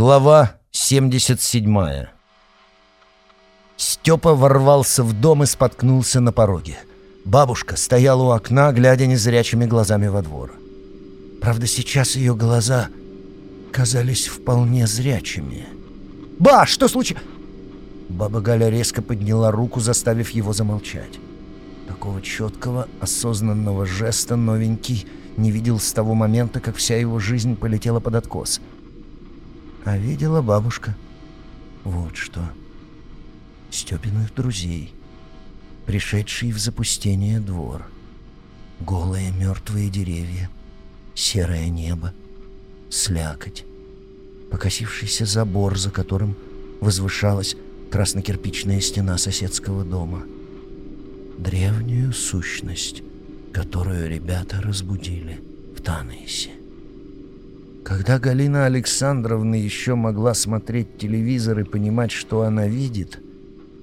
Глава 77 Степа ворвался в дом и споткнулся на пороге. Бабушка стояла у окна, глядя незрячими глазами во двор. Правда, сейчас ее глаза казались вполне зрячими. «Ба, что случилось?» Баба Галя резко подняла руку, заставив его замолчать. Такого четкого, осознанного жеста новенький не видел с того момента, как вся его жизнь полетела под откос — а видела бабушка. Вот что. Степиных друзей, пришедший в запустение двор. Голые мертвые деревья, серое небо, слякоть, покосившийся забор, за которым возвышалась краснокирпичная стена соседского дома. Древнюю сущность, которую ребята разбудили в Танейсе. Когда Галина Александровна еще могла смотреть телевизор и понимать, что она видит,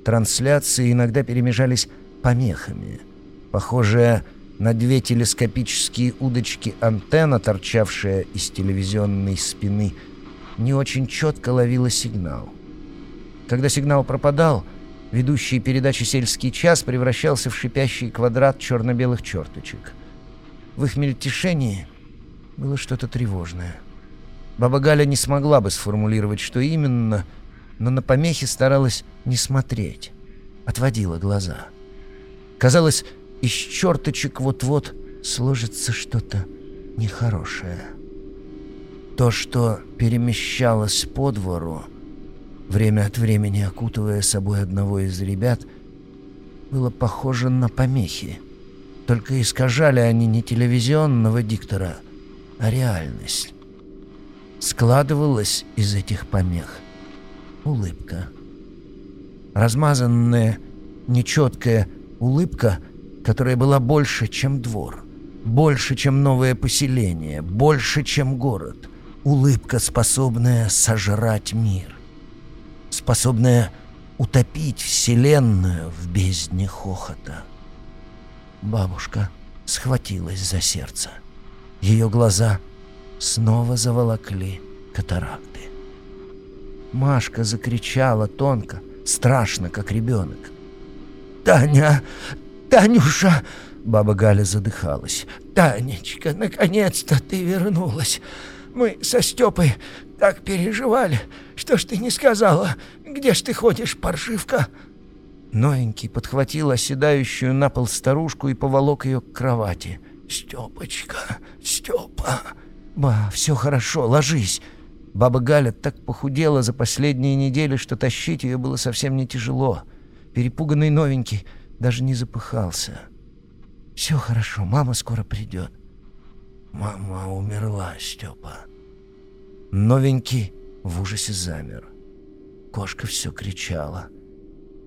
трансляции иногда перемежались помехами. Похожая на две телескопические удочки антенна, торчавшая из телевизионной спины, не очень четко ловила сигнал. Когда сигнал пропадал, ведущий передачи «Сельский час» превращался в шипящий квадрат черно-белых черточек. В их мельтешении было что-то тревожное. Баба Галя не смогла бы сформулировать, что именно, но на помехи старалась не смотреть, отводила глаза. Казалось, из черточек вот-вот сложится что-то нехорошее. То, что перемещалось по двору, время от времени окутывая собой одного из ребят, было похоже на помехи. Только искажали они не телевизионного диктора, а реальность складывалась из этих помех улыбка. Размазанная, нечеткая улыбка, которая была больше, чем двор, больше, чем новое поселение, больше, чем город. Улыбка, способная сожрать мир, способная утопить вселенную в бездне хохота. Бабушка схватилась за сердце. Ее глаза снова заволокли катаракты. Машка закричала тонко, страшно, как ребенок. «Таня! Танюша!» Баба Галя задыхалась. «Танечка, наконец-то ты вернулась! Мы со Степой так переживали. Что ж ты не сказала? Где ж ты ходишь, паршивка?» Новенький подхватил оседающую на пол старушку и поволок ее к кровати. «Степочка, Степа!» «Ба, все хорошо, ложись!» Баба Галя так похудела за последние недели, что тащить ее было совсем не тяжело. Перепуганный новенький даже не запыхался. «Все хорошо, мама скоро придет». «Мама умерла, Степа». Новенький в ужасе замер. Кошка все кричала.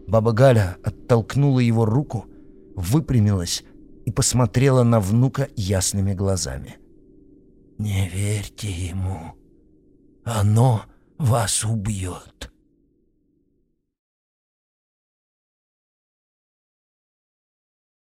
Баба Галя оттолкнула его руку, выпрямилась и посмотрела на внука ясными глазами. Не верьте ему. Оно вас убьет.